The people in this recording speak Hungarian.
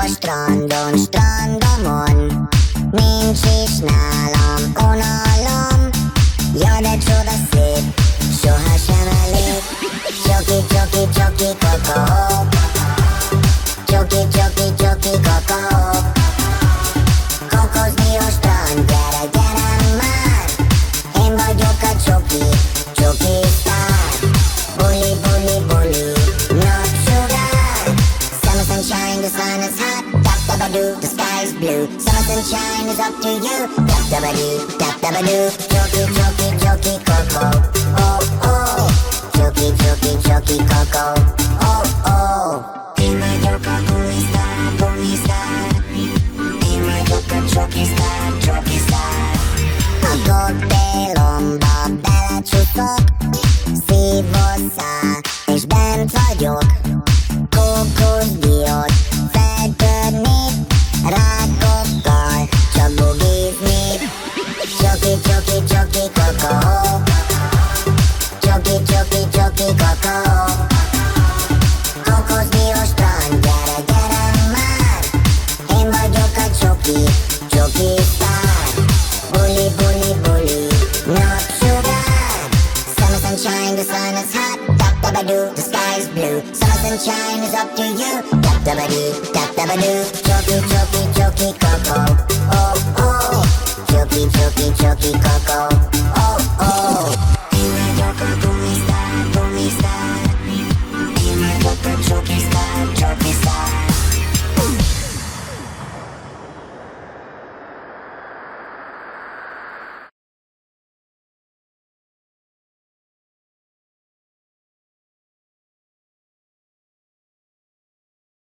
a strandon, strandomon Nincs is nálam unalom. Ja de csoda szép, sohasem elég. Csoki, csoki, csoki, kakaó. Sky's blue. Summer sunshine is up to you. Dap dabba doo, dap dabba doo. Choky, choky, choky, coco. Oh, oh. Choky, choky, choky, coco. Oh, oh. Én vagyok a buli star, buli star. Én vagyok a choky star, choky star. A koktélomba belecsúszok. Szívhosszál, és bent vagyok. Kókuszdiót dabba doo, dabba doo. Choky, choky, choky, coco. Oh, oh.